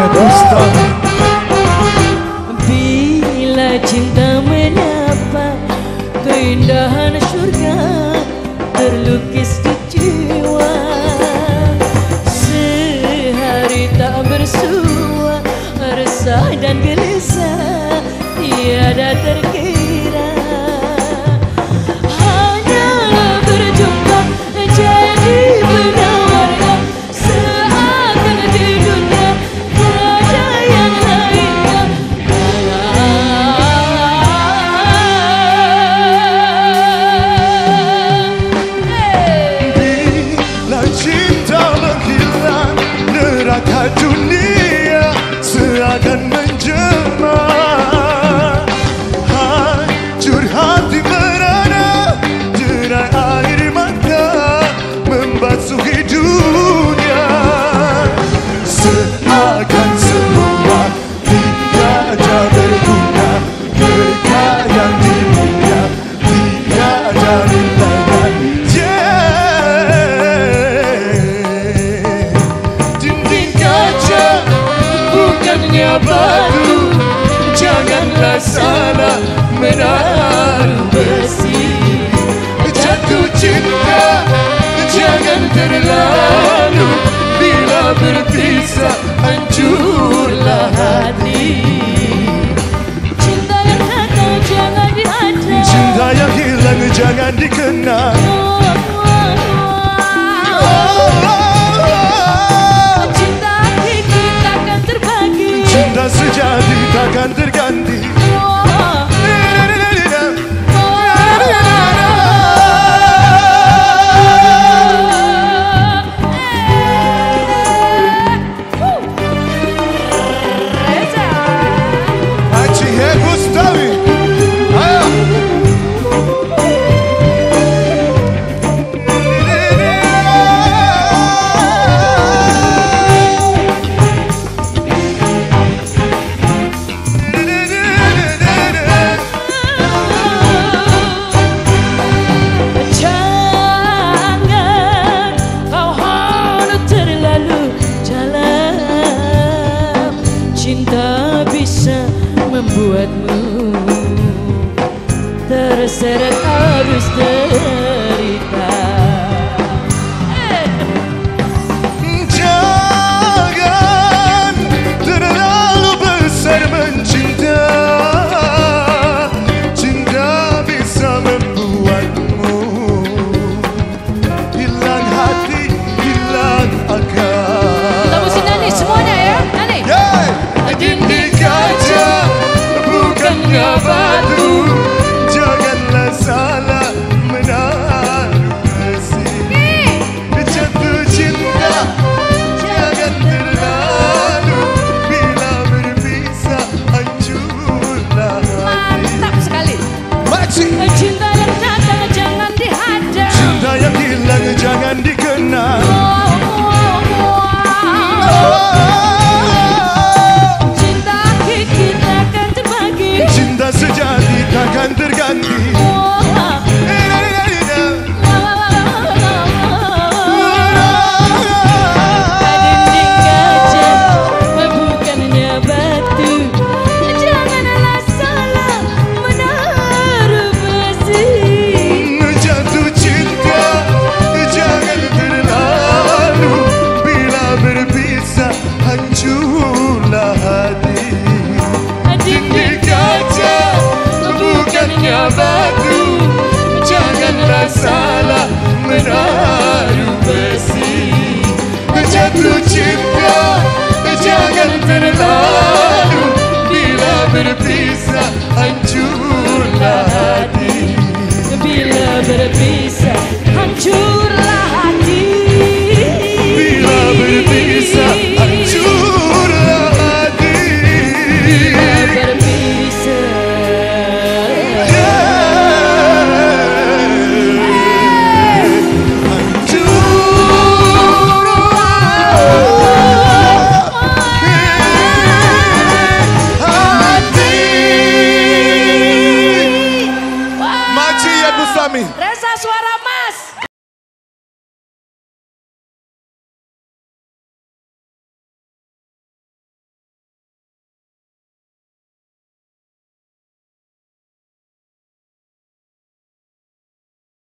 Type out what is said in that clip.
Maria Dusta Bila cinta menyapa Keindahan surga Terlukis di jiwa. Sehari tak bersua Resah dan gelisah Tiada terkira. hanya baru. Janganlah salah menahan besi. Jatuh cinta jangan terlalu. Bila berpisah hancurlah hati. Cinta yang hilang jangan dikenal sejati takkan terganti terserek arüste bit of pizza and juice. me.